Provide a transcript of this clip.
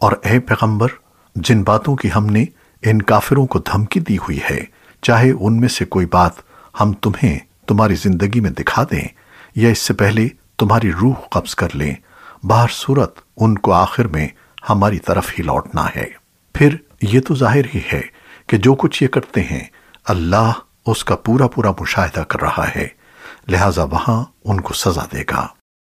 اور اے پیغمبر، جن باتوں کی ہم نے ان کافروں کو دھمکی دی ہوئی ہے، چاہے ان میں سے کوئی بات ہم تمہیں تمہاری زندگی میں دکھا دیں، یا اس سے پہلے تمہاری روح قبض کر لیں باہر صورت ان کو آخر میں ہماری طرف ہی لوٹنا ہے۔ پھر یہ تو ظاہر ہی ہے کہ جو کچھ یہ کرتے ہیں، اللہ اس کا پورا پورا مشاہدہ کر رہا ہے، لہٰذا وہاں ان کو سزا دے گا۔